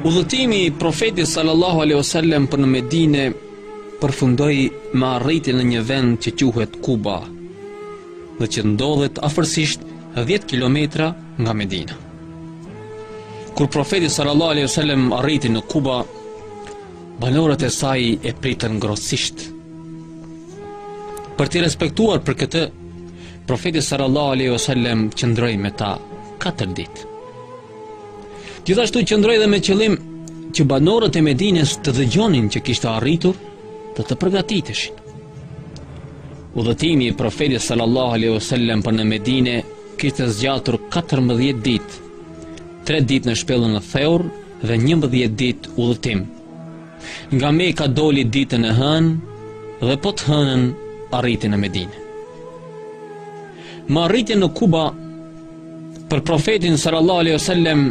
Udhëtimi i Profetit sallallahu alaihi wasallam për në Medinë përfundoi me arritjen në një vend që quhet Kuba, dhe që ndodhet afërsisht 10 kilometra nga Medina. Kur Profeti sallallahu alaihi wasallam arriti në Kuba, Banorët e saj e pritën ngrohtësisht. Për t'i respektuar për këtë, profeti sallallahu alaihi wasallam qëndroi me ta 4 ditë. Gjithashtu qëndroi dhe me qëllim që banorët e Medinës të dëgjonin që kishte arritur dhe të përgatiteshin. Udhëtimi i profetit sallallahu alaihi wasallam për në Medinë kishte zgjatur 14 ditë. 3 ditë në shpellën Theur dhe njëmbëdhjetë ditë udhëtim. Nga Mekka doli ditën e hënë dhe po të hënën arriti në Medinë. Me arritjen në Kuba për profetin sallallahu alejhi wasallam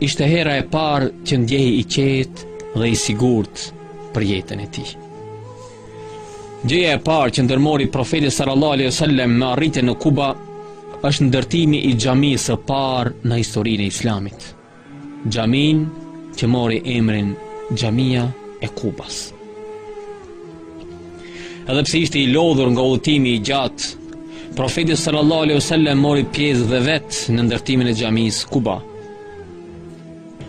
ishte hera e parë që ndihej i qetë dhe i sigurt për jetën e tij. Gjëja e parë që ndërmori profeti sallallahu alejhi wasallam me arritjen në Kuba është ndërtimi i xhamisë së parë në historinë e Islamit. Xhami që mori emrin Xhamia e Kubas. Edhe pse ishte i lodhur nga udhëtimi i gjatë, profeti sallallahu alaihi wasallam mori pjesë dhe vetë në ndërtimin e xhamisë Kuba.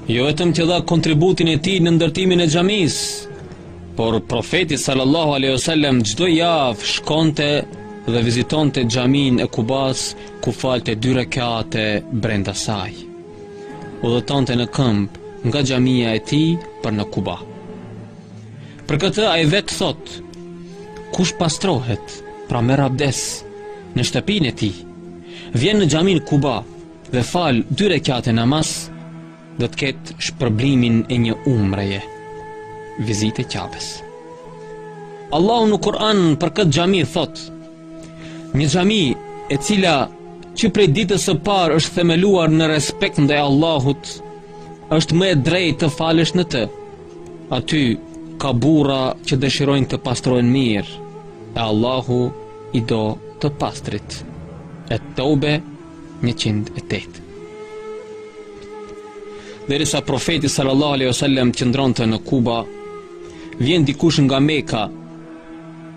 Jo vetëm që dha kontributin e tij në ndërtimin e xhamisë, por profeti sallallahu alaihi wasallam çdo javë shkonte dhe vizitonte xhaminë e Kubas ku falte dy rekate brenda saj. udhëtonte në këmbë nga xhamia e tij për në Kuba. Për këtë ai vetë thotë, kush pastrohet, pra merr abdes në shtëpinë e tij, vjen në xhaminë Kuba dhe fal dy rekate namaz, do të ketë shpërblimin e një umreje, vizitë e Qabesë. Allahu në Kur'an për këtë xhami thotë, Një xhami e cila që prej ditës së parë është themeluar në respekt ndaj Allahut, është më e drejtë të falesh në të. Aty ka burra që dëshirojnë të pastrohen mirë, e Allahu i do të pastrit. Et-Teube 108. Derisa profeti sallallahu alejhi wasallam qëndronte në Kuba, vjen dikush nga Meka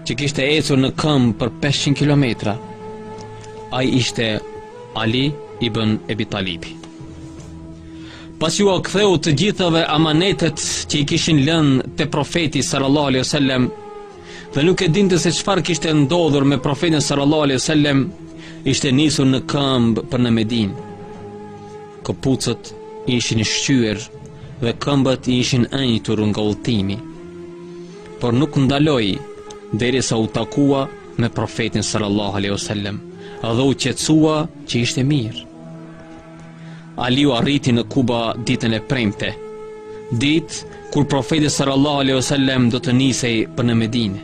që kishte ecur në këmbë për 500 kilometra, ai ishte Ali ibn Ebi Talibi. Pasi ua ktheu të gjithave amanetet që i kishin lënë te profeti sallallahu alaihi sallam, dhe nuk e dinte se çfarë kishte ndodhur me profetin sallallahu alaihi sallam, ishte nisur në këmbë për në Medinë. Këpucët ishin shqyer dhe këmbët i ishin ënjtur nga por nuk ndaloi derisa u takua me profetin sallallahu alaihi wasallam dhe u qetësua që ishte mirë. Aliu arriti në Kuba ditën e premte, ditë kur profeti sallallahu alaihi wasallam do të nisej për në Medinë.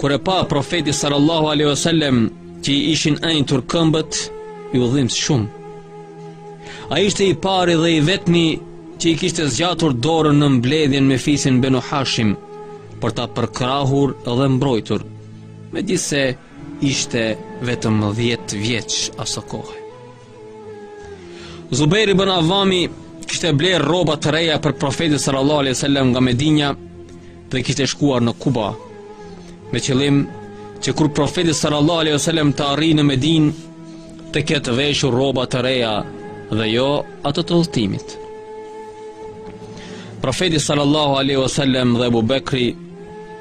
Kur e pa profeti sallallahu alaihi wasallam që i ishin ënjtur këmbët, iu dhimbs shumë. Ai ishte i pari dhe i vetmi që i kishte zgjatur dorën në mbledhjen me fisin Benu Hashim, për ta përkrahur dhe mbrojtur, megjithëse ishte vetëm 10 vjeç asokohe. Zubejri bën Avami kishte blerë rroba të reja për profetin sallallahu alaihi wasallam nga Medinja dhe kishte shkuar në Kuba me qëllim që kur profeti sallallahu alejhi ue sellem të arrijë në Medinë të ketë veshur rroba të reja dhe jo ato të udhëtimit. Profeti sallallahu alejhi ue sellem dhe Abu Bekri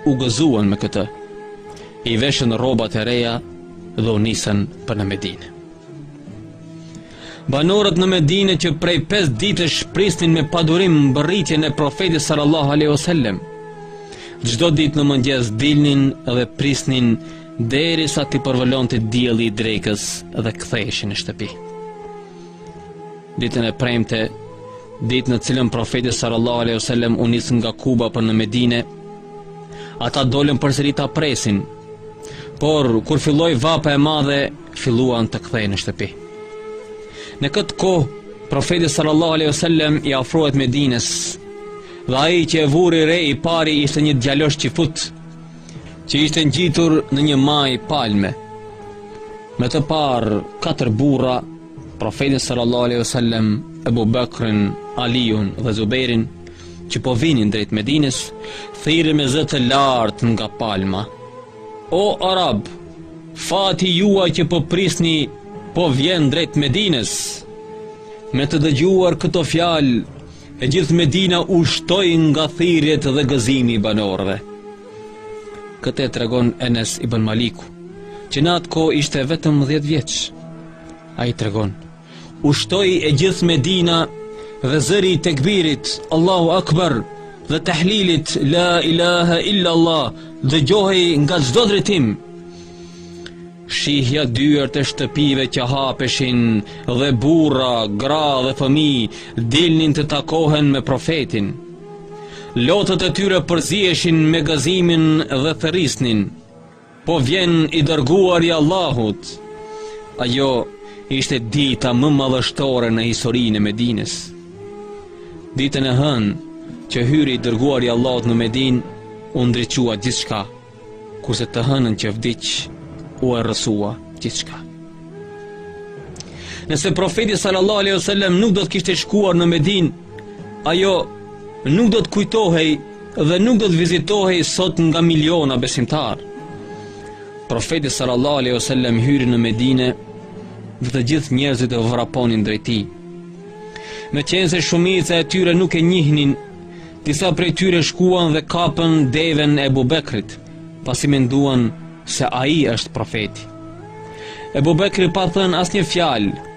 u gëzuan me këtë. I veshën rrobat e reja dhe u nisën për në Medinë. Banorët në Medinë që prej 5 ditësh prisnin me padurim mbërritjen e profetit sallallahu alaihi wasallam. Çdo ditë në mëngjes dilnin dhe prisnin derisa t'i përvëlonte dielli i drekës dhe ktheheshin në shtëpi. Ditën e premte, ditë në të cilën profeti sallallahu alaihi wasallam u nis nga Kuba për në Medinë, ata dolën përsëri ta presin. Por kur filloi vapa e madhe, filluan të kthehen në shtëpi. Në këtë kohë, profeti sallallahu alejhi ue sellem i afrohet Medinës. Dhe ai që e vuri re i pari ishte një djalosh çifut që ishte ngjitur në një majë palme. Me të parë katër burra, profetin sallallahu alejhi ue sellem, Ebu Bekrin, Aliun dhe Zubejrin, që po vinin drejt Medinës, thirri me zë të lartë nga palma. O arabë, fati juaj që po prisni, po vjen drejt Medinës. Me të dëgjuar këto fjalë, e gjithë Medina ushtoi nga thirrjet dhe gëzimi i banorëve. Këtë e tregon Enes ibn Maliku, që në atë kohë ishte vetëm 10 vjeç. Ai tregon: Ushtoi e gjithë Medina dhe zëri i tekbirit, Allahu Akbar, dhe tahlilit, La ilaha illa Allah, dëgjohej nga çdo drejtim. Shihja dyert e shtëpive që hapeshin dhe burra, gra dhe fëmijë dilnin të takohen me profetin. Lotët e tyre përziheshin me gazimin dhe thërrisnin. Po vjen i dërguari i Allahut. Ajo ishte dita më madhështore në historinë e Medinës. Ditën e hënë që hyri i dërguari i Allahut në Medinë, u ndriçua gjithçka, kurse të hënën që vdiq u errësua gjithçka. Nëse profeti sallallahu alejhi wasallam nuk do të kishte shkuar në Medinë, Ajo nuk do të kujtohej dhe nuk do të vizitohej sot nga miliona besimtarë. Profeti sallallahu alejhi wasallam hyri në Medinë dhe të gjithë njerëzit vraponin drejt tij. Meqenëse shumica e tyre nuk e njihnin, disa prej tyre shkuan dhe kapën deven e Ebubekrit, pasi menduan se ai është profeti. Ebubekri pa thënë asnjë fjalë,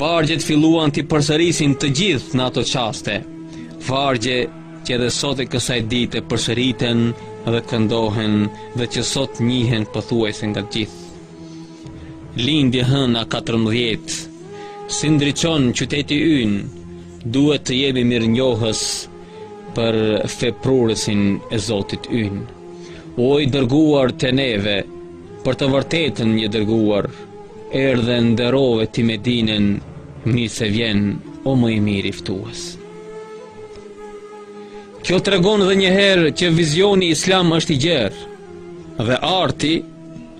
Vargjet filluan t'i përsërisin të gjithë në ato çaste. Vargje që edhe sot e kësaj dite përsëriten dhe këndohen dhe që sot njihen pothuajse nga të gjithë. Lindi hëna 14. Si ndriçon qyteti ynë, duhet të jemi mirënjohës për feprurësin e Zotit tonë. O i dërguar te neve, për të vërtetën je dërguar, Erdhe nderove ti Medinën, mirë se vjen o më i miri ftues. Kjo tregon dhe njëherë që vizioni islam është i gjerë dhe arti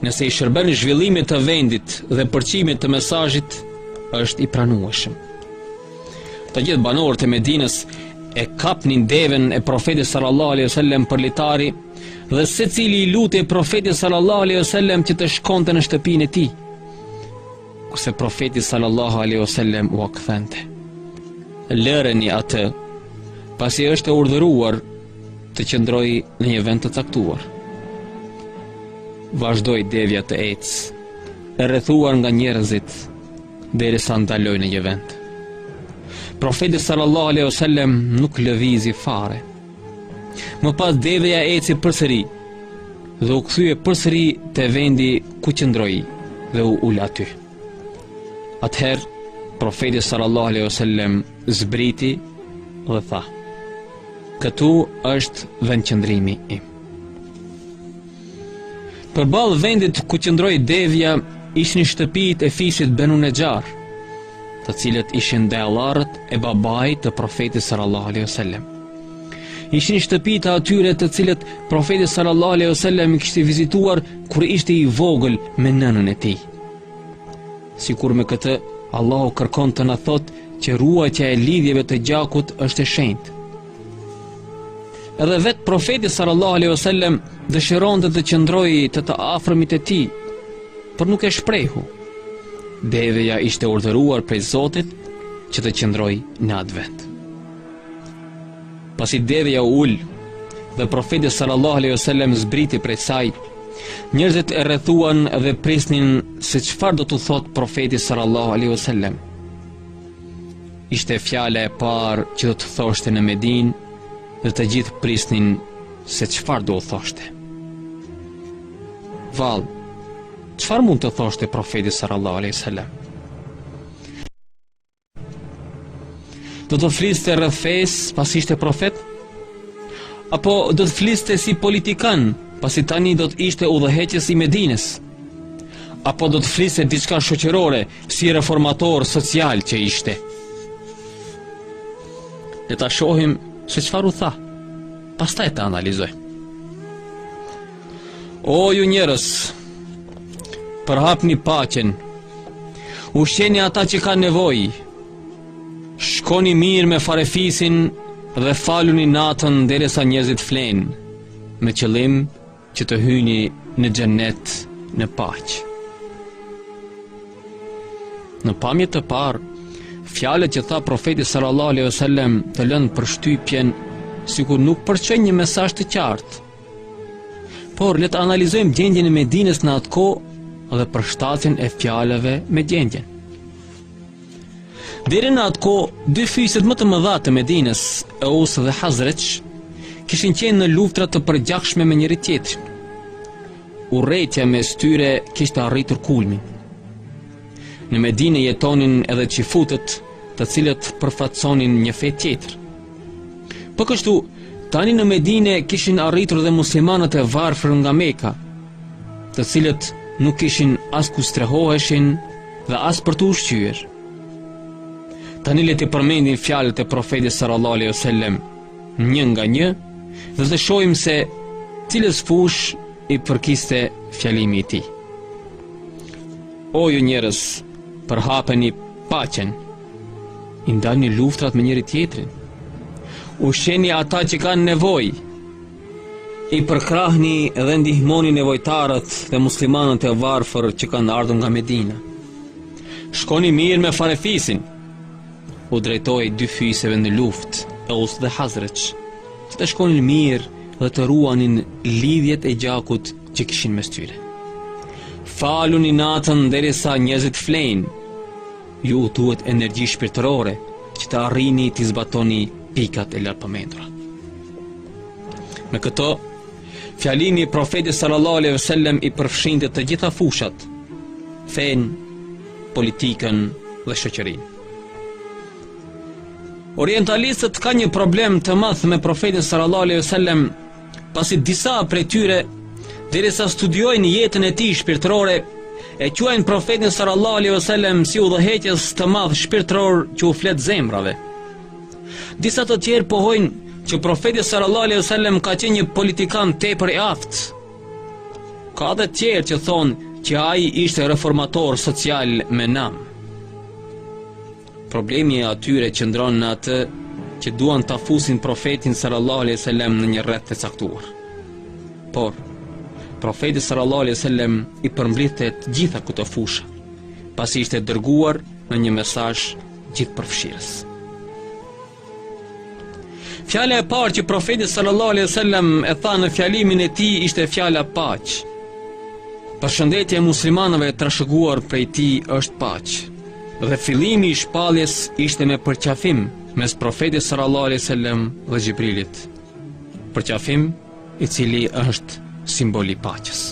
nëse i shërben zhvillimit të vendit dhe përçimit të mesazhit është i pranueshëm. Të gjithë banorët e Medinës e kapnin deven e profetit sallallahu alaihi wasallam për litari Dhe secili i lutej profetit sallallahu alaihi wasallam që të shkonte në shtëpinë e tij. Kurse profeti sallallahu alaihi wasallam ua kthente. Lëreni atë, pasi është e urdhëruar të qëndrojë në një vend të caktuar. Vazhdoi deveja të ecë, e rrethuar nga njerëzit derisa ndaloi në një vend. Profeti sallallahu alaihi wasallam nuk lëvizi fare. Më pas deveja eci përsëri dhe u kthye përsëri te vendi ku qëndroi dhe u ul aty. Atëherë profeti sallallahu alejhi wasallam zbriti dhe tha: Këtu është vendqëndrimi im. Përballë vendit ku qëndroi devja ishin shtëpitë e fisit Benu Nexhar, të cilët ishin dajallarët e babait të Profetit sallallahu alaihi wasallam. Ishin shtëpitë e atyre të cilët Profeti sallallahu alaihi wasallam i kishte vizituar kur ishte i vogël me nënën e tij. Sikur me këtë Allahu kërkon të na thotë që ruajtja e lidhjeve të gjakut është e shenjtë. Edhe vetë profeti sallallahu alaihi wasallam dëshironte të qëndrojë te të afërmit e tij, por nuk e shprehu. Deveja ishte urdhëruar prej Zotit që të qëndrojë në atë vend. Pasi deveja u ul dhe profeti sallallahu alaihi wasallam zbriti prej saj, njerëzit e rrethuan dhe prisnin se çfarë do t'u thotë profeti sallallahu alaihi wasallam. Ishte fjala e parë që do të thoshte në Medinë dhe të gjithë prisnin se çfarë do u thoshte. Vallë, çfarë mund të thoshte profeti sallallahu alejhi wasallam? Do të fliste rreth fesë pasi ishte profet? Apo do të fliste si politikan, pasi tani do të ishte udhëheqës i Medinës? Apo do të fliste diçka shoqërore, Si reformator social që ishte. Le ta shohim se çfarë u tha. Pastaj ta analizojmë. O ju njerëz, përhapni paqen. Ushqeni ata që kanë nevojë. Shkoni mirë me farefisin dhe faluni natën derisa njerëzit flenë me qëllim Që të hyni në xhenet në paqe. Në pamje të parë, fjalët që tha profeti sallallahu alejhi ue sellem të lënë përshtypjen sikur nuk përçojnë një mesazh të qartë. Por le ta analizojmë gjendjen e Medinës në atë kohë dhe përshtatjen e fjalëve me gjendjen. Deri në atë kohë, dy fiset më të mëdha të Medinës, Eus dhe Hazrexh, kishin qenë në luftra të përgjakshme me njëri-tjetrin. Urrejtja mes tyre kishte arritur kulmin. Në Medinë jetonin edhe çifutët të cilët përfaqësonin një fe tjetër. Po kështu, tani në Medinë kishin arritur dhe muslimanët e varfër nga Meka, të cilët nuk kishin as ku strehoheshin dhe as për t'u ushqyer. Tani le t'i përmendim fjalët e profetit sallallahu alejhi ue sellem një nga një dhe të shohim se cilës fushë i përkiste fjalimi i tij. O ju njerëz, përhapeni paqen. I ndalni luftrat me njëri-tjetrin. Ushqeni ata që kanë nevojë. I përkrahni dhe ndihmoni nevojtarët dhe muslimanët e varfër që kanë ardhur nga Medina. Shkoni mirë me farefisin. U drejtohej dy fiseve në luftë, Aus dhe Hazreç, që të shkonin mirë dhe të ruanin lidhjet e gjakut që kishin mes tyre. Faluni natën derisa njerëzit flejnë. Ju duhet energji shpirtërore që të arrini t'i zbatoni pikat e lartpërmendura. Me këto, fjalimi i profetit sallallahu alaihi wasallam i përfshinte të gjitha fushat, fenë, politikën dhe shoqërinë. Orientalistët kanë një problem të madh me profetin sallallahu alaihi wasallam Pasi disa prej tyre, derisa studiojnë jetën e tij shpirtërore, e quajnë profetin sallallahu alaihi wasallam si udhëheqës të madh shpirtëror që u flet zemrave. Disa të tjerë pohojnë që profeti sallallahu alaihi wasallam ka qenë një politikan tepër i aftë. Ka dhe të tjerë që thonë që ai ishte reformator social me nam. Problemi i tyre qëndron në atë që duan ta fusin profetin sallallahu alejhi ue sellem në një rreth të caktuar. Por profeti sallallahu alejhi ue sellem i përmblidhte të gjitha këto fusha, pasi ishte dërguar me një mesazh gjithëpërfshirës. Fjala e parë që profeti sallallahu alejhi ue sellem e tha në fjalimin e tij ishte fjala paqe. Përshëndetja e muslimanëve e trashëguar prej tij është paqe. Dhe fillimi i shpalljes ishte me përqafim mes profetit sallallahu alejhi ue sellem dhe Xhibrilit. Përqafim i cili është simbol i paqes.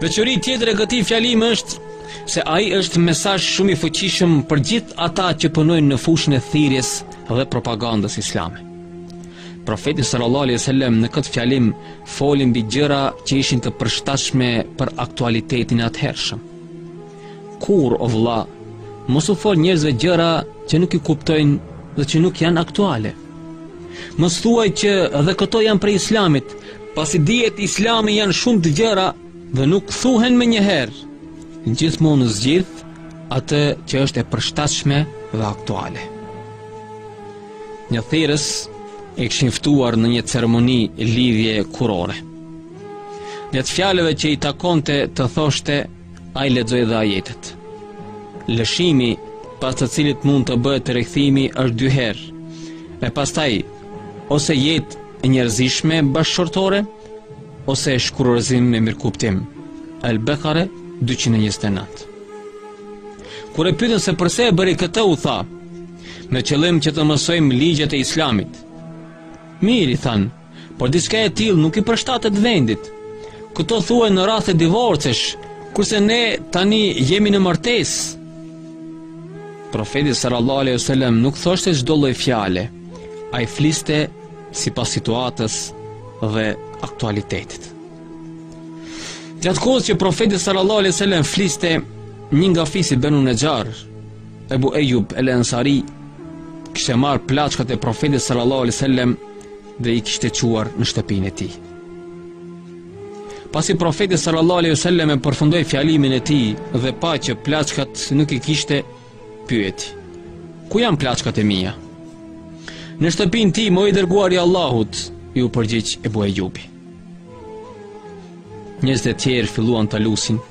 Veçori tjetër e këtij fjalimi është se ai është mesazh shumë i fuqishëm për gjithë ata që punojnë në fushën e thirrjes dhe propagandës islame. Profeti sallallahu alejhi ue sellem në këtë fjalim foli mbi gjëra që ishin të përshtatshme për aktualitetin e atëhershëm. Kurrë o vëlla, mos u fol njerëzve gjëra që nuk i kuptojnë dhe që nuk janë aktuale. Mos thuaj që edhe këto janë prej islamit, pasi dijet islame janë shumë të gjera dhe nuk thuhen menjëherë. Gjithmonë zgjidh atë që është e përshtatshme dhe aktuale. Një thirrës e kishin ftuar në një ceremoni lidhjeje kurore. Veç fjalëve që i takonte të thoshte Ai lexoi dhe ajetet. Lëshimi, pas të cilit mund të bëhet rikthimi, është dy herë. E pastaj, ose jetë e njerëzishme bashkëshortore, ose shkurorëzim me mirëkuptim. El Bekare, 229. Kur e pyetën se përse e bëri këtë u tha, me qëllim që të mësojmë ligjet e islamit. Mirë i thanë, Por diçka e tillë nuk i përshtatet vendit. Këto thuhen në raste divorcesh, kurse ne tani jemi në martesë. Profeti sallallahu alejhi dhe sellem nuk thoshte çdo lloj fjale. Ai fliste sipas situatës dhe aktualitetit. Gjatë kohës që profeti sallallahu alejhi dhe sellem fliste një nga fisi Benu Nexhar, Ebu Ejub el Ansari kishte marrë plaçkat e profetit sallallahu alejhi dhe sellem dhe i kishte çuar në shtëpinë e tij. Pasi profeti sallallahu alejhi dhe sellem e përfundoi fjalimin e tij dhe pa që plaçkat nuk i kishte pyeti. Ku janë plaçkat e mia? Në shtëpinë time o i dërguari i Allahut, iu përgjigj Ebu Ejubi. Njerëz të tjerë filluan ta lusin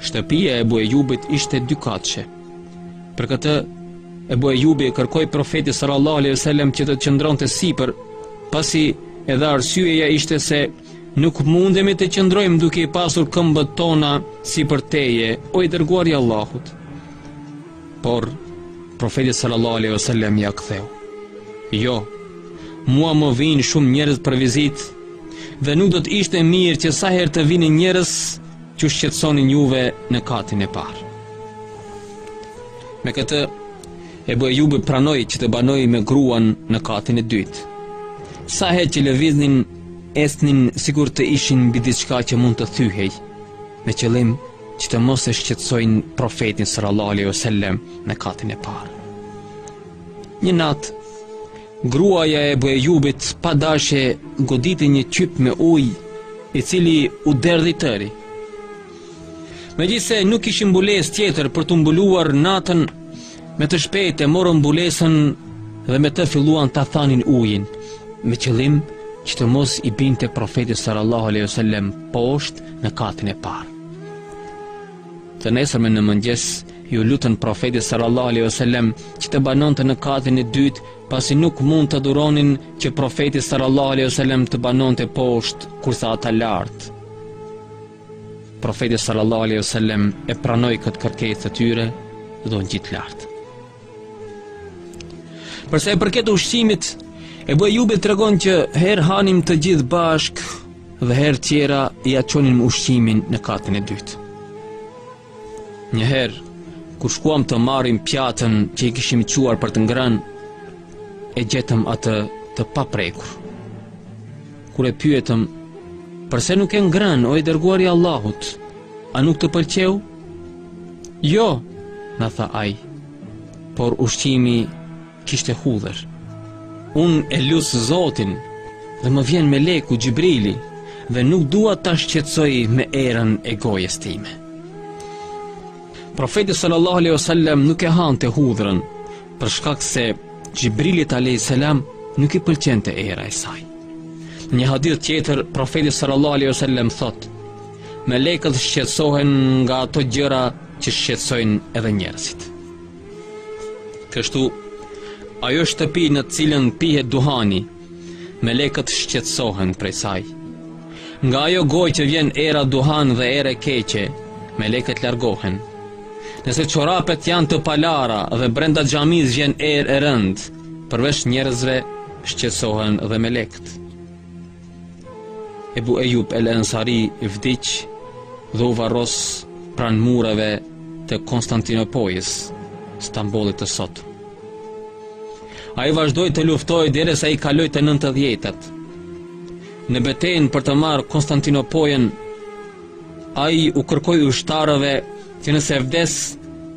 Shtëpia e Ebu Ejubit ishte dykatshe. Për këtë, Ebu Ejubi i kërkoi profetit sallallahu alaihi wasallam që të qëndronte sipër, pasi edhe arsyeja ishte se nuk mundemi të qëndrojmë duke i pasur këmbët tona sipër teje, o i dërguari i Allahut. Por, profeti sallallahu alaihi wasallam ia ktheu. Jo, mua më vijnë shumë njerëz për vizitë dhe nuk do të ishte mirë që sa herë të vinin njerëz t'ju shqetësonin juve në katin e parë. Me këtë, Ebu Ejubi pranoi që të banojë me gruan në katin e dytë. Sa herë që lëviznin, ecnin sikur të ishin mbi diçka që mund të thyhej, me qëllim që të mos e shqetësojnë profetin sallallahu alejhi ue sellem në katin e parë. Një natë, Gruaja e Ebu Ejubit pa dashje goditi një qyp me ujë, i cili u derdh i tëri. Megjithëse nuk kishin mbulesë tjetër për t'u mbuluar natën, me të shpejtë e morën mbulesën dhe me të filluan ta thanin ujin, me qëllim që të mos i binte profetit sallallahu alejhi wasallam poshtë në katin e parë. Të nesërmen në mëngjes, iu lutën Profetit sallallahu alejhi wasallam që të banonte në katin e dytë, pasi nuk mund të duronin që Profeti sallallahu alejhi wasallam të banonte poshtë, kurse ata lart. Profeti sallallahu alejhi wasallam e pranoi këtë kërkesë të tyre dhe u ngjit lart. Për sa i përket ushqimit, Ebu Ejubi tregon që herë hanim të gjithë bashkë dhe herë tjera ia çonim ushqimin në katin e dytë. Njëherë, kur shkuam të marrim pjatën që i kishim çuar për të ngrënë, e gjetëm atë të paprekur. Kur e pyetëm, përse nuk e hëngre o i dërguari i Allahut, a nuk të pëlqeu? Jo, na tha ai, por ushqimi kishte hudhër. Unë e lus Zotin dhe më vjen meleku Xhibril dhe nuk dua ta shqetësoj me erën e gojës time. Profeti sallallahu alaihi wasallam nuk e hante hudhrën, Për shkak se Xhibrilit alayhis salam nuk i pëlqente era e saj. Në një hadith tjetër, profeti sallallahu alaihi wasallam thotë: "Melekët shqetësohen nga ato gjëra që shqetësojnë edhe njerëzit." Kështu, ajo shtëpi në të cilën pihet duhani, Melekët shqetësohen prej saj. Nga ajo gojë që vjen era duhan dhe erë e keqe, melekët largohen. Nëse çorapet janë të palara dhe brenda xhamisë vjen erë e rëndë, përveç njerëzve shqetësohen dhe melekët. Ebu Ejub El Ensari vdiq dhe u varros pranë mureve të Konstantinopojës, Stambollit të sot. Ai vazhdoi të luftojë derisa i kaloi të nëntëdhjetat. Në betejën për të marrë Konstantinopojën, ai u kërkoi ushtarëve që nëse vdes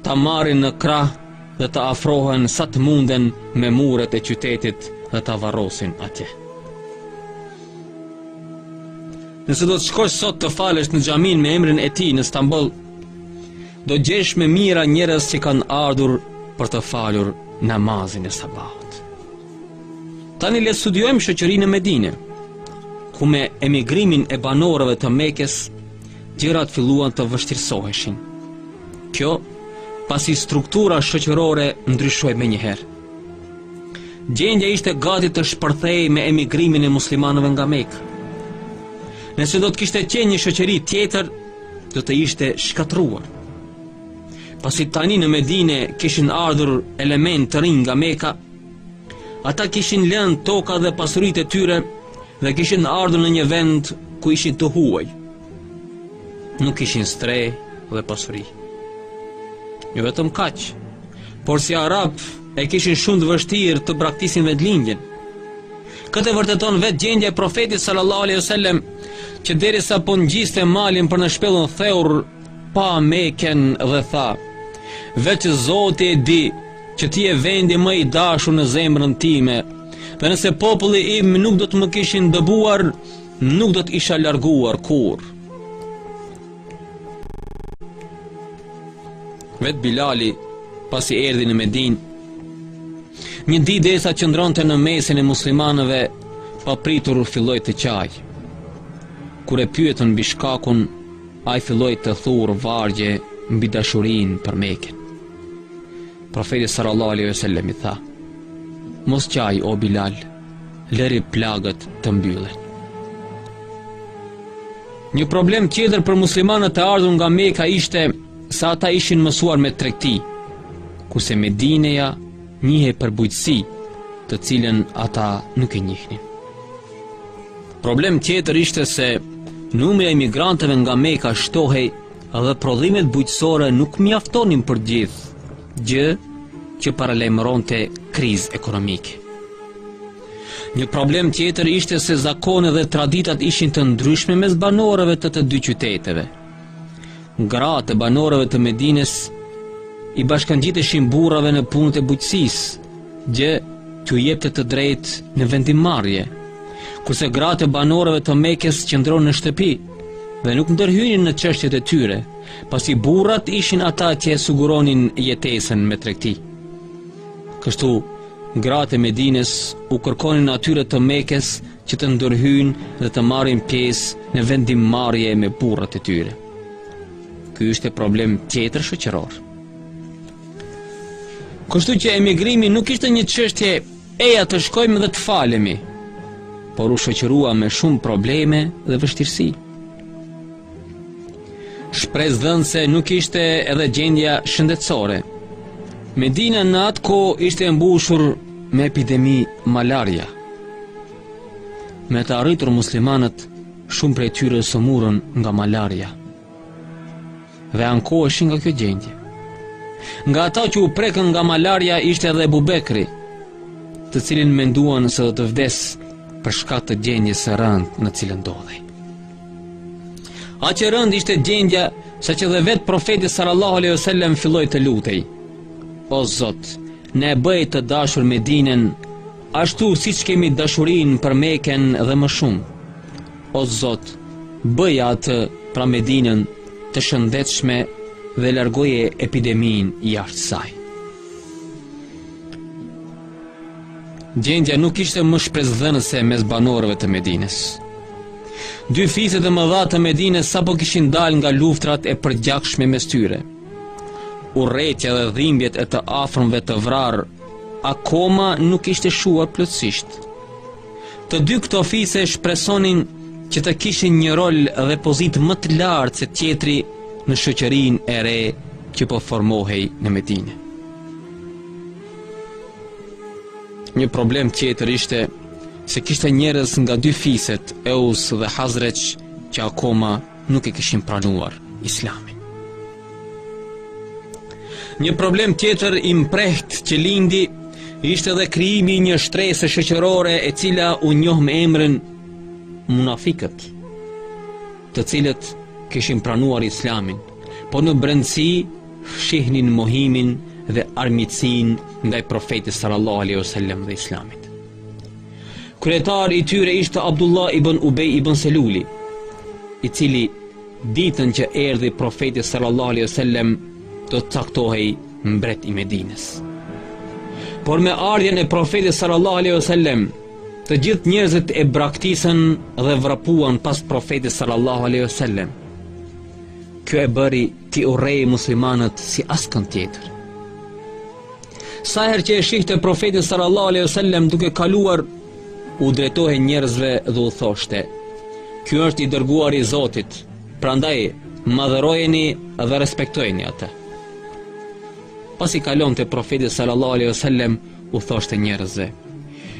ta marrin në krah dhe të afrohen sa të munden me muret e qytetit dhe ta varrosin atje. Nëse do të shkosh sot të falesh në xhaminë me emrin e tij në Stamboll, Do gjesh me mijëra njerëz që kanë ardhur për të falur namazin e sabahut. Tani le të studiojmë shoqërinë në Medinë, ku me emigrimin e banorëve të Mekës, gjërat filluan të vështirësoheshin. Kjo pasi struktura shoqërore ndryshoi menjëherë. Gjendja ishte gati të shpërthejë me emigrimin e muslimanëve nga Mekë. Nëse do të kishte qenë një shoqëri tjetër, do të ishte shkatërruar. Pasi tani në Medine kishin ardhur elementë të rinj nga Meka, ata kishin lënë tokat dhe pasuritë e tyre dhe kishin ardhur në një vend ku ishin të huaj. Nuk kishin strehë dhe pasuri. Jo vetëm kaq, por si arabë e kishin shumë të vështirë të braktisin vendlindjen. Këtë e vërteton vetë gjendja e Profetit sallallahu alaihi wasallam, që derisa po ngjitte malin për në shpellën Theur, pa Mekën dhe tha: Veç Zoti e di që ti je vendi më i dashur në zemrën time, dhe nëse populli im nuk do të më kishin dëbuar, nuk do të isha larguar kurrë. Vet Bilali, pasi erdhi në Medinë, një ditë derisa qëndronte në mesin e muslimanëve, papritur filloi të qajë. Kur e pyetën mbi shkakun, ai filloi të thurë vargje mbi dashurinë për Mekën. Profeti sallallahu alejhi ue selem i tha, mos qaj o Bilal, Lëri plagët të mbyllen. Një problem tjetër për muslimanët e ardhur nga Mekka ishte se ata ishin mësuar me tregti, kurse Medineja njihej për bujqësi, të cilën ata nuk e njihnin. Problem tjetër ishte se numri i emigrantëve nga Mekka shtohej dhe prodhimet bujqësore nuk mjaftonin për gjithë. gjë që paralajmëronte krizë ekonomike. Një problem tjetër ishte se zakonet dhe traditat ishin të ndryshme mes banorëve të të dy qyteteve. Gratë e banorëve të Medinës i bashkëngjiteshin burrave në punët e bujqësisë, gjë që u jepte të drejtë në vendimmarrje. Kurse gratë e banorëve të Mekës qëndronin në shtëpi dhe nuk ndërhynin në çështjet e tyre. Pasi burrat ishin ata që e siguronin jetesën me tregti. Kështu, gratë e Medinës u kërkonin atyre të Mekës që të ndërhyjnë dhe të marrin pjesë në vendimmarrje me burrat e tyre. Ky ishte problem tjetër shoqëror. Kështu që emigrimi nuk ishte një çështje eja të shkojmë dhe të falemi, por u shoqërua me shumë probleme dhe vështirësi. Shpresëdhënëse nuk ishte edhe gjendja shëndetësore. Medina në atë kohë ishte e mbushur me epidemi malaria. Me të arritur muslimanët, shumë prej tyre sëmuren nga malaria. Dhe ankoheshin nga kjo gjendje. Nga ata që u prekën nga malaria ishte edhe Ebu Bekri, të cilin menduan se do të vdesë për shkak të gjendjes së rëndë në cilën ndodhej. Aq e rëndë ishte gjendja saqë edhe vetë profeti sallallahu alaihi wasallam filloi të lutej. O Zot, na e bëj të dashur Medinën, ashtu siç kemi dashurinë për Mekën dhe më shumë. O Zot, bëje atë pra Medinën të shëndetshme dhe largoje epideminë jashtë saj. Gjendja nuk ishte më shpresëdhënëse mes banorëve të Medinës. Dy fiset e mëdha të Medinës sapo kishin dalë nga luftrat e përgjakshme mes tyre. Urrejtja dhe dhimbjet e të afërmve të vrarë akoma nuk ishte shuar plotësisht. Të dy këto fise shpresonin që të kishin një rol dhe pozitë më të lartë se tjetri në shoqërinë e re që po formohej në Medinë. Një problem tjetër ishte se kishte njerëz nga dy fiset, Eus dhe Hazrexh, që akoma nuk e kishin pranuar Islamin. Një problem tjetër i mprehtë që lindi ishte edhe krijimi i një shtrese shoqërore e cila u njoh me emrin munafikët, të cilët kishin pranuar Islamin, por në brendësi fshihnin mohimin dhe armiqësinë ndaj profetit sallallahu alaihi wasallam dhe islamit. Kryetari i tyre ishte Abdullah ibn Ubej ibn Seluli, i cili ditën që erdhi profeti sallallahu alaihi wasallam do të caktohej mbret i Medinës. Por me ardhjen e profetit sallallahu alaihi wasallam, të gjithë njerëzit e braktisën dhe vrapuan pas profetit sallallahu alaihi wasallam. Kjo e bëri t'i urrejë muslimanët si askënd tjetër. Sa herë që e shihte profetin sallallahu alaihi wasallam duke kaluar, u drejtohej njerëzve dhe u thoshte: "Ky është i dërguari i Zotit, prandaj madhërojeni dhe respektojeni atë." Pasi kalonte profeti sallallahu alaihi wasallam, u thoshte njerëzve: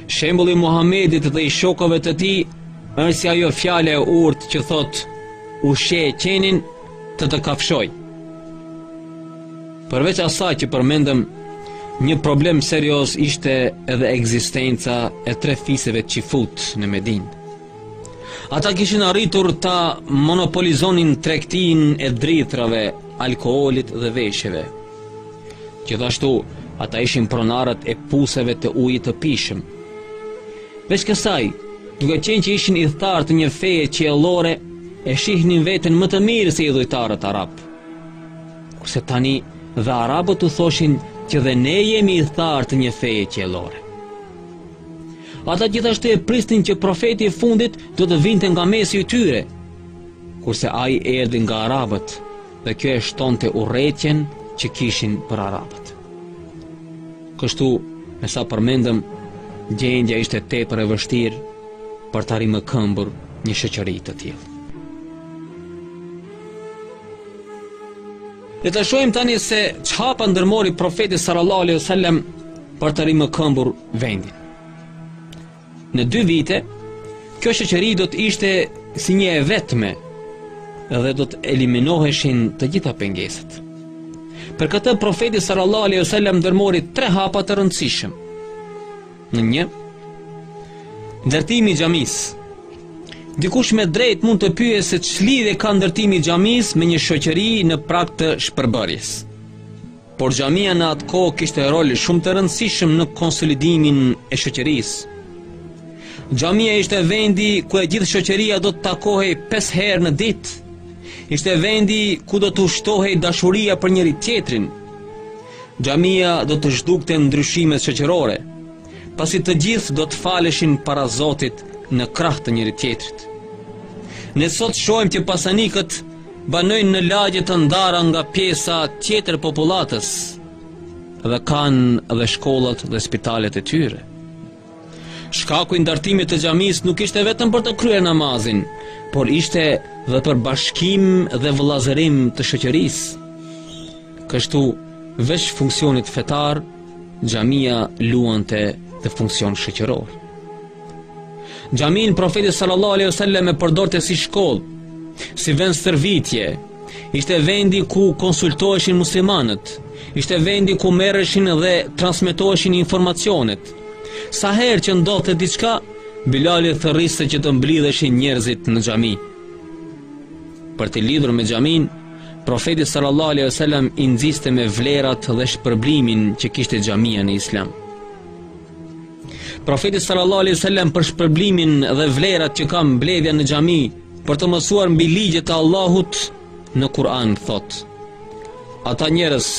"Shembulli i Muhamedit dhe i shokëve të tij është si ajo fjalë e urtë që thotë: Ushqe qenin të të kafshojë. Përveç asaj që përmendëm, një problem serioz ishte edhe ekzistenca e tre fiseve çifute në Medinë. Ata kishin arritur ta monopolizonin tregtinë e drithërave, alkoholit dhe veshjeve. Gjithashtu, ata ishin pronarët e puseve të ujit të pijshëm. Veç kësaj, duke qenë që ishin ithtarë të një feje qiellore, e shihnin veten më të mirë se idhujtarët arabë. Kurse tani dhe arabët u thoshin që dhe ne jemi ithtarë të një feje qiellore. Ata gjithashtu e prisnin që profeti i fundit do të vinte nga mesi i tyre. Kurse ai erdhi nga arabët, dhe kjo e shtonte urrejtjen që kishin për arabët. Kështu, me sa përmendëm, gjendja ishte tepër e vështirë për ta rimëkëmbur një shoqëri të tillë. Le ta shohim tani se ç'hapa ndërmori profeti sallallahu alaihi wasallam për ta rimëkëmbur vendin. Në dy vite, kjo shoqëri do të ishte si një e vetme dhe do të eliminoheshin të gjitha pengesat. Për këtë profeti sallallahu alejhi wasallam ndërmori tre hapa të rëndësishëm. Një, ndërtimi i xhamisë. Dikush me të drejtë mund të pyesë se ç'lidhje ka ndërtimi i xhamisë me një shoqëri në prag të shpërbërjes. Por xhamia në atë kohë kishte rol shumë të rëndësishëm në konsolidimin e shoqërisë. Xhamia ishte vendi ku e gjithë shoqëria do të takohej 5 herë në ditë. Ishte vendi ku do të u shtohej dashuria për njëri-tjetrin. Xhamia do të zhdukte ndryshimet shoqërore. Pasi të gjithë do të faleshin para Zotit në krah të njëri-tjetrit. Ne sot shohim që pasanikët banojnë në lagje të ndara nga pjesa tjetër e popullatës dhe kanë dhe shkollat dhe spitalet e tyre. Shkaku i ndërtimit të xhamisë nuk ishte vetëm për të kryer namazin, por ishte dhe për bashkim dhe vëllazërim të shoqërisë. Kështu, veç funksionit fetar, Xhamia luante dhe funksion shoqëror. Xhaminë profeti sallallahu alejhi wasallam e përdorte si shkollë, si vend stërvitje. Ishte vendi ku konsultoheshin muslimanët, ishte vendi ku merreshin dhe transmetoheshin informacionet. Sa herë që ndodhte diçka, Bilali thërriste që të mblidheshin njerëzit në xhami. Për t'i lidhur me xhaminë, profeti sallallahu alejhi wasallam i nxiste me vlerat dhe shpërblimin që kishte xhamia në Islam. Profeti sallallahu alejhi wasallam për shpërblimin dhe vlerat që ka mbledhja në xhami për të mësuar mbi ligjet e Allahut në Kur'an thotë: Ata njerëz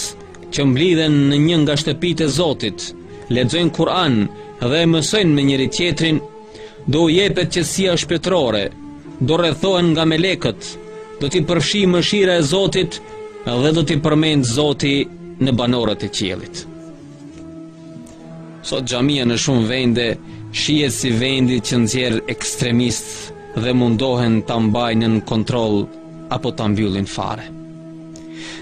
që mblidhen në një nga shtëpitë e Zotit, lexojnë Kur'an dhe e mësojnë me njëri-tjetrin Do u jepet qetësia shpirtërore, do rrethohen nga melekët, do t'i përfshijë mëshira e Zotit dhe do t'i përmendë Zoti në banorët e qiellit. Sot xhamia në shumë vende shihet si vendi që nxjerr ekstremistë dhe mundohen ta mbajnë nën kontroll apo ta mbyllin fare.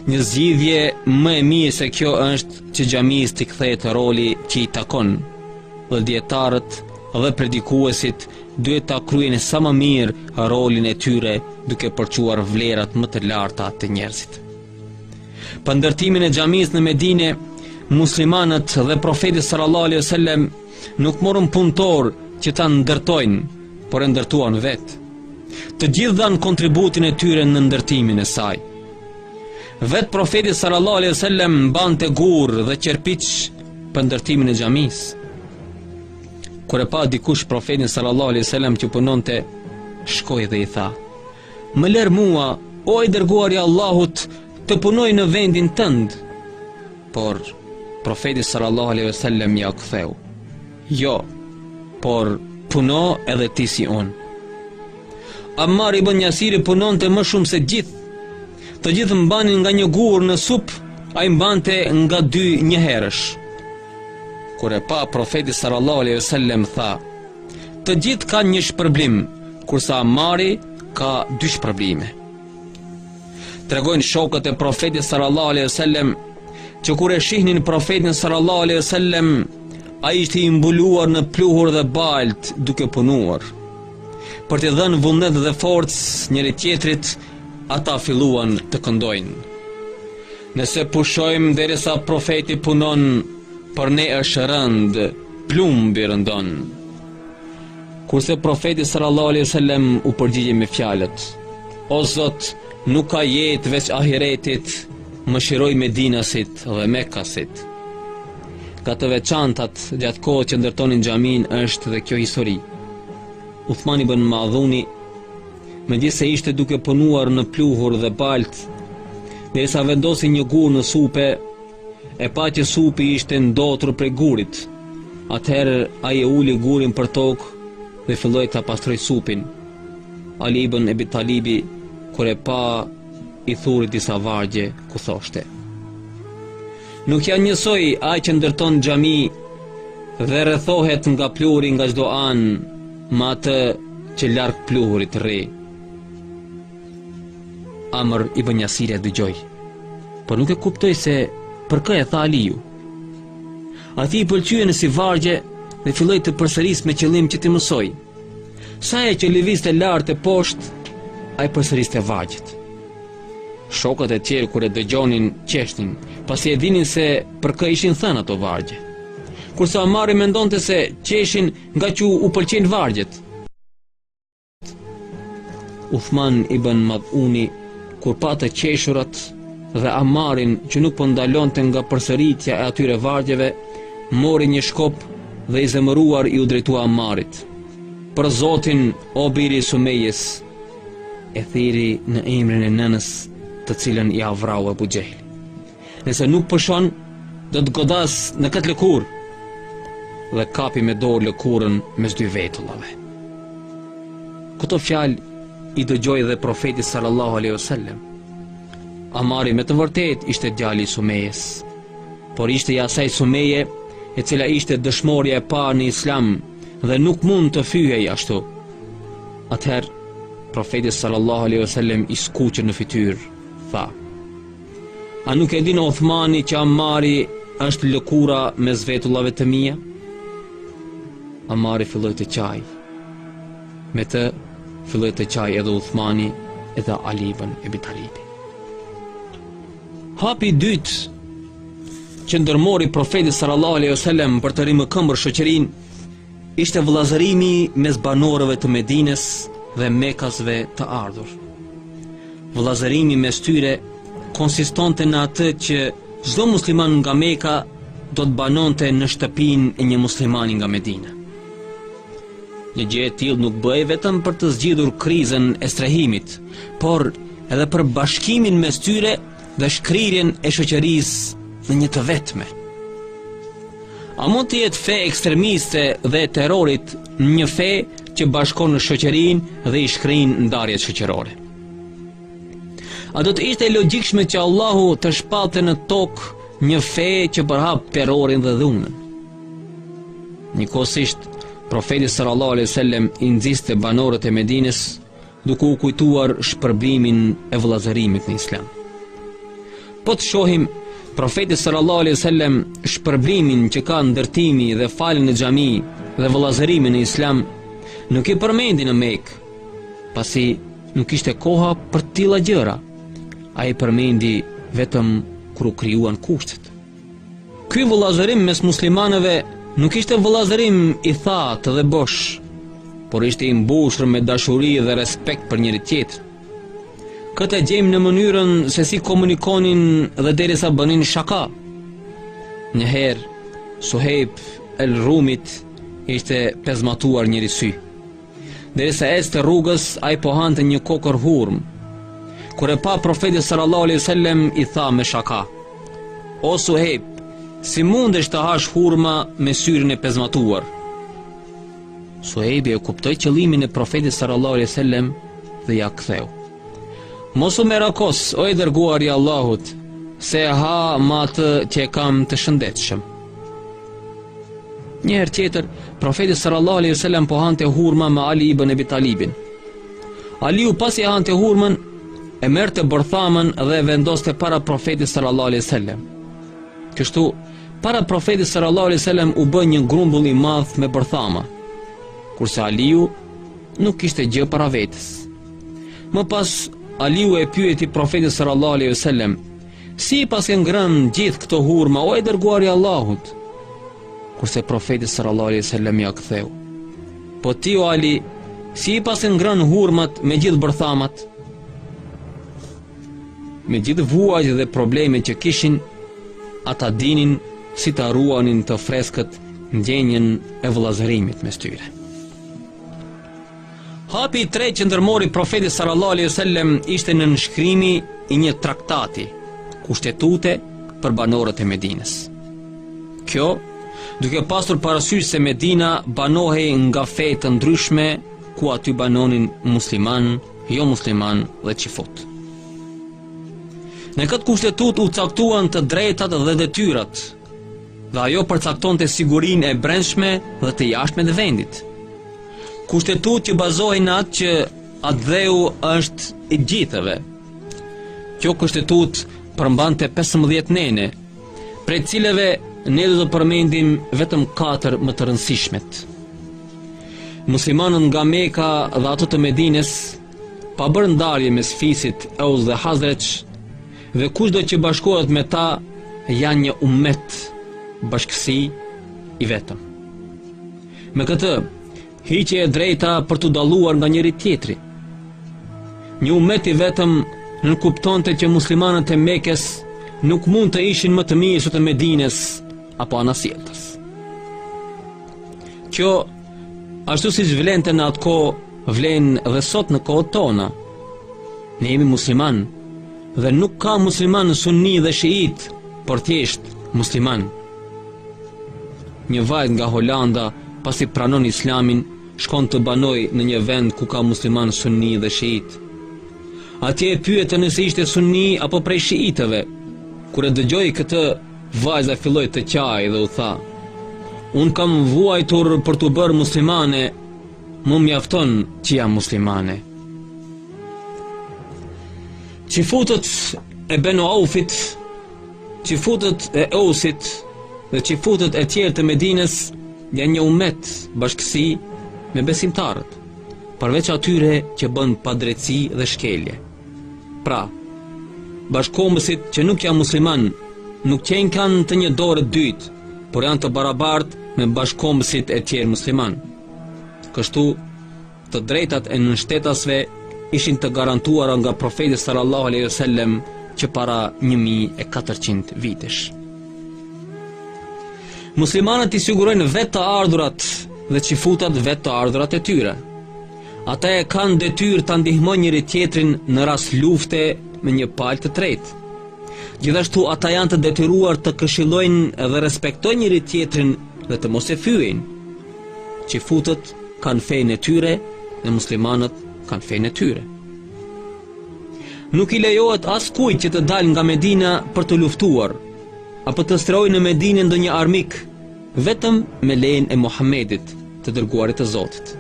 Një zgjidhje më e mirë se kjo është që xhamisë t'i kthehet roli që i takon dhe dijetarët dhe predikuesit duhet ta kryejnë sa më mirë rolin e tyre duke përçuar vlerat më të larta te njerëzit. Për ndërtimin e xhamisë në Medinë, muslimanët dhe profeti sallallahu alejhi ue sellem nuk morën punëtorë që ta ndërtojnë, por e ndërtuan vetë. Të gjithë dhanë kontributin e tyre në ndërtimin e saj. Vetë profeti sallallahu alejhi ue sellem mbante gurë dhe qerpiç për ndërtimin e xhamisë. Kur e pa dikush profetin sallallahu alaihi wasallam që punonte, shkoi dhe i tha: "Më lër mua, o i dërguari i Allahut, të punoj në vendin tënd." Por profeti sallallahu alaihi wasallam ia ktheu: "Jo, por puno edhe ti si unë." Ammar ibn Jasiri punonte më shumë se gjithë. Të gjithë mbanin nga një gur në sup, ai mbante nga dy njëherësh. Kur e pa profeti sallallahu alaihi wasallam tha, të gjithë kanë një shpërblim, kurse Amari ka dy shpërblime. Tregojnë shokët e profetit sallallahu alaihi wasallam që kur e shihnin profetin sallallahu alaihi wasallam, ai ishte i mbuluar në pluhur dhe baltë duke punuar. Për t'i dhënë vullnet dhe forcë njëri-tjetrit, ata filluan të këndojnë. Nëse pushojmë derisa profeti punon, për ne është rëndë, plumbi rëndon. Kurse profeti sallallahu alaihi wasallam u përgjigjej me fjalët: O Zot, nuk ka jetë veç ahiretit, mëshiroji medinasit dhe mekasit. Nga të veçantat gjatë kohës që ndërtonin xhaminë është dhe kjo histori. Uthmani ibn Madhuni Megjithëse ishte duke punuar në pluhur dhe baltë, derisa vendosi një gur në supe, e pa që supi ishte ndotur prej gurit. Atëherë ai e uli gurin për tokë dhe filloi ta pastrojë supin. Ali ibn Abi Talibi kur e pa i thuri disa vargje ku thoshte Nuk janë njësoj ai që ndërton xhami dhe rrethohet nga pluhuri nga çdo anë Me atë që larg pluhurit rri Amar ibn Jasiri e dëgjoi Por nuk e kuptoi se për kë e tha Aliu Atij i pëlqyen si vargje dhe filloi t'i përsërisë me qëllim që t'i mësojë Sa herë që lëvizte lart e poshtë Ai i përsëriste vargjet Shokët e tjerë kur e dëgjonin qeshnin Pasi e dinin se për kë ishin thënë ato vargje Kurse Amari mendonte se qeshin Ngaqë u pëlqejnë vargjet. Uthman ibn Mad'uni kur pa të qeshurat dhe Amarin që nuk po ndalonte nga përsëritja e atyre vargjeve, mori një shkop dhe i zemëruar iu drejtua Amarit. Për Zotin o biri i Sumejës, e thirri në emrin e nënës, të cilën ia vrau Ebu Xhehli. Nëse nuk pushon, do të godas në këtë lëkurë dhe kapi me dorë lëkurën mes dy vetullave. Këto fjalë i dëgjoi dhe profeti sallallahu alaihi wasallam. Amari me të vërtetë ishte djali i Sumejës, por ishte i asaj Sumeje e cila ishte dëshmorja e parë në Islam dhe nuk mund të fyhej ashtu. Atëherë profeti sallallahu alaihi wasallam i skuqur në fytyrë, tha: A nuk e di Uthmani që Amari është lëkura mes vetullave të mia? Amari filloi të qajë. Me të filloi të qajë edhe Uthmani edhe Ali ibn Ebi Talibi. Hapi i dytë që ndërmori profeti sallallahu alaihi wasallam për të rimëkëmbur shoqërinë Ishte vëllazërimi mes banorëve të Medinës dhe Mekasve të ardhur. Vëllazërimi mes tyre konsistonte në atë që çdo musliman nga Meka do të banonte në shtëpinë e një muslimani nga Medina. Një gjë e tillë nuk bëhej vetëm për të zgjidhur krizën e strehimit, por edhe për bashkimin mes tyre dhe shkrirjen e shoqërisë në një të vetme. A mund të jetë fe ekstremiste dhe terrori një fe që bashkon shoqërinë dhe i shkrin ndarjet shoqërore? A do të ishte logjikshme që Allahu të shpallte në tokë një fe që përhap terrorin dhe dhunën? Njëkohësisht, profeti sallallahu alaihi wasallam i nxiste banorët e Medinës, duke u kujtuar shpërblimin e vëllazërimit në Islam. Po të shohim Profeti sallallahu alaihi wasallam shpërblimin që ka ndërtimi dhe falja në xhami dhe vëllazërimi në Islam nuk i përmendi në Mekë, pasi nuk ishte koha për të tilla gjëra. Ai i përmendi vetëm kur u krijuan kushtet. Ky vëllazërim mes muslimanëve nuk ishte vëllazërim i thatë dhe bosh, por ishte i mbushur me dashuri dhe respekt për njëri-tjetrin. Këtë e gjejmë në mënyrën se si komunikonin dhe derisa bënin shaka. Njëherë, Suhejb el Rumit i ishte pezmatuar njëri sy. Derisa ecte rrugës, ai po hante një kokërr hurmë. Kur e pa profetin sallallahu alaihi wasallam i tha me shaka: "O Suhejb, si mundesh të hash hurma me syrin e pezmatuar?" Suhejbi e kuptoi qëllimin e profetit sallallahu alaihi wasallam dhe ia ktheu: "Mos u merakos, o i dërguari i Allahut, se e ha me atë që e kam të shëndetshëm." Një herë tjetër, profeti sallallahu alaihi wasallam po hante hurma me Ali ibn Abi Talibin. Aliu pasi e hante hurmën, e merrte bërthamën dhe e vendoste para profetit sallallahu alaihi wasallam. Kështu, para profetit sallallahu alaihi wasallam u bë një grumbull i madh me bërthama, kurse Aliu nuk kishte gjë para vetes. Më pas Aliu e pyeti profetin sallallahu alaihi wasallam, Si i paske ngrënë gjithë këto hurma, o i dërguari i Allahut? Kurse profeti sallallahu alaihi wasallam ia ktheu. Po ti o Ali, si i paske ngrënë hurmat me gjithë bërthamat? Me gjithë vuajtjet dhe problemet që kishin, ata dinin si ta ruanin të freskët ndjenjën e vëllazërimit mes tyre. Hapi i tretë që ndërmori profeti sallallahu alaihi wasallam ishte nënshkrimi i një traktati kushtetute për banorët e Medinës. Kjo, duke pasur parasysh se Medina banohej nga fe të ndryshme ku aty banonin muslimanë, jomuslimanë dhe çifutë. Në këtë kushtetutë u caktuan të drejtat dhe detyrat dhe ajo përcaktonte sigurinë e brendshme dhe të jashtme të vendit. Kushtetutë që bazohej në atë që atdheu është i gjithëve. Kjo kushtetutë përmbante 15 nene, prej të cilave ne do të përmendim vetëm 4 më të rëndësishmet. Muslimanët nga Meka dhe ata të Medinës pa bërë ndarje mes fisit Eus dhe Hazrexh, Dhe kushdo që bashkohet me ta janë një umet bashkësi i vetëm. Me këtë, hiqej e drejta për t'u dalluar nga njëri-tjetri. Një umet i vetëm nënkuptonte që muslimanët e Mekës nuk mund të ishin më të mirë se të Medinës apo anasjelltas. Kjo, ashtu siç vlente në atë kohë, vlen dhe sot në kohët tona. Ne jemi muslimanë, Dhe nuk ka muslimanë sunni dhe shiitë, por thjesht muslimanë. Një vajzë nga Holanda, pasi pranon islamin, shkon të banojë në një vend ku ka muslimanë sunni dhe shiitë. Atje e pyetën nëse ishte sunni apo prej shiitëve. Kur e dëgjoi këtë, vajza filloi të qajë dhe u tha, Unë kam vuajtur për t'u bërë muslimane, Më mjafton që jam muslimane. Çifutët e Benu Aufit, çifutët e Eusit, dhe çifutët e tjerë të Medinës, janë një umet bashkësi me besimtarët, përveç atyre që bënë padrejtësi dhe shkelje. Pra, bashkëkombësit që nuk janë muslimanë, nuk qenkan të një dore të dytë, por janë të barabartë me bashkëkombësit e tjerë muslimanë. Kështu, të drejtat e nënshtetasve ishin të garantuara nga profeti sallallahu alejhi ue sellem që para 1400 vitesh. Muslimanët i sigurojnë vetë të ardhurat dhe çifutat vetë të ardhurat e tyre. Ata e kanë detyrë ta ndihmojnë njëri-tjetrin në rast lufte me një palë të tretë. Gjithashtu ata janë të detyruar të këshillojnë dhe respektojnë njëri-tjetrin dhe të mos e fyejnë. Çifutët kanë fenë e tyre dhe muslimanët kanë fenë e tyre. Nuk i lejohet askujt që të dalë nga Medina për të luftuar, apo të strehojë në Medine ndonjë armik, vetëm me lejen e Muhamedit të dërguarit të Zotit.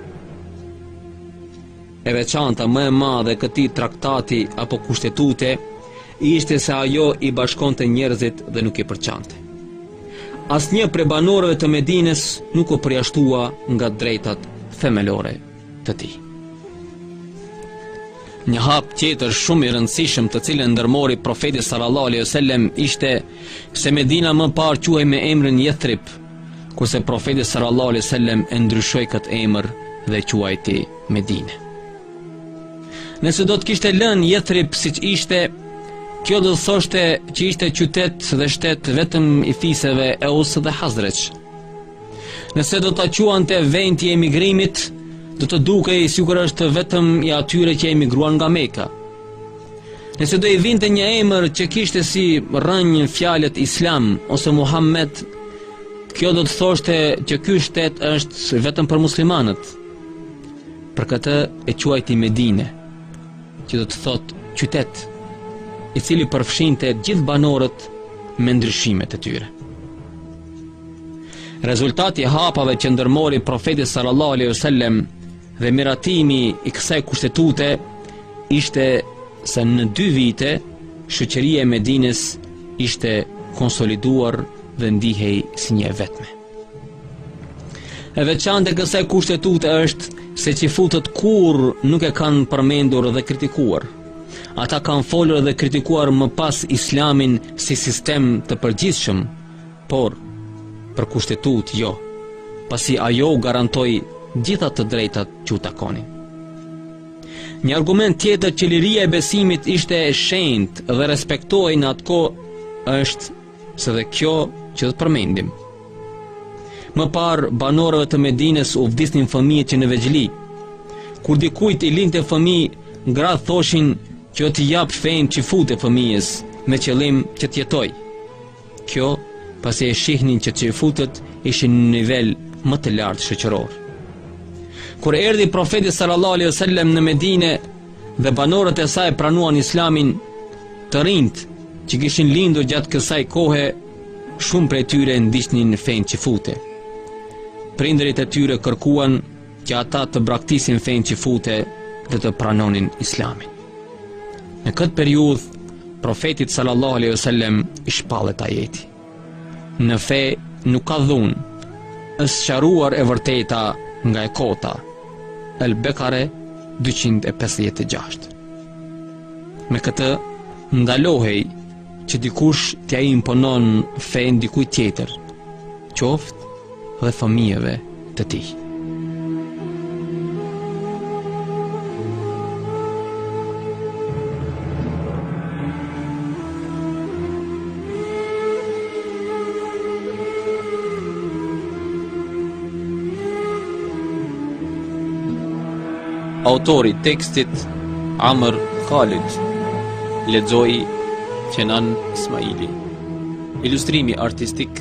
E veçanta më e madhe e këtij traktati apo kushtetute ishte se ajo i bashkonte njerëzit dhe nuk i përçante. Asnjë prej banorëve të Medinës nuk u përjashtua nga drejtat themelore të tij. Një hap tjetër shumë i rëndësishëm të cilën ndërmori profeti sallallahu alejhi ue sellem ishte se Medina më parë quhej me emrin Jethrib, kurse profeti sallallahu alejhi ue sellem e ndryshoi këtë emër dhe e quajti Medine. Nëse do të kishte lënë Jethrib siç ishte, kjo do të thoshte që ishte qytet dhe shtet vetëm i fiseve Eus dhe Hazrexh. Nëse do ta quante vendi i emigrimit, do të dukej sikur është vetëm i atyre që emigruan nga Meka. Nëse do i vinte një emër që kishte si rrënjë fjalët Islam ose Muhamed, kjo do të thoshte që ky shtet është vetëm për muslimanët. Për këtë e quajti Medine, që do të thotë qytet, i cili përfshinte gjithë banorët me ndryshimet e tyre. Rezultati i hapave që ndërmori profeti sallallahu alejhi ue sellem dhe miratimi i kësaj kushtetute ishte se në dy vite shoqëria e Medinës ishte konsoliduar dhe ndihej si një e vetme. E veçantë e kësaj kushtetute është se çifutët kurrë nuk e kanë përmendur dhe kritikuar. Ata kanë folur dhe kritikuar më pas islamin si sistem të përgjithshëm, por për kushtetutë jo, pasi ajo u garantoi gjitha të drejtat që u takonin. Një argument tjetër që liria e besimit ishte e shenjtë dhe respektohej në atë kohë është Se dhe kjo që do të përmendim. Më parë, banorëve të Medinës u vdisnin fëmijët që në vegjëli. Kur dikujt i lindte fëmijë, gratë thoshin që të japë fenë çifute fëmijës, me qëllim që të jetojë. Kjo, pasi e shihnin që çifutët ishin në nivel më të lartë shoqëror. Kur erdi profeti sallallahu alaihi wasallam në Medine, dhe banorët e saj pranuan islamin, të rinjtë që kishin lindur gjatë kësaj kohe, shumë prej tyre ndiqnin fenë çifute. Prindërit e tyre kërkuan që ata të braktisin fenë çifute dhe të pranonin islamin. Në këtë periudhë, profetit sallallahu alaihi wasallam i shpallet ajeti. Në fe nuk ka dhunë, është sqaruar e vërteta nga e kota. El Bekare 256. Me këtë ndalohej që dikush t'ia imponon fenë dikujt tjetër, qoftë dhe fëmijëve të tij. autor i tekstit Amr Khalid lexoi Qenan Ismaili ilustrimi artistik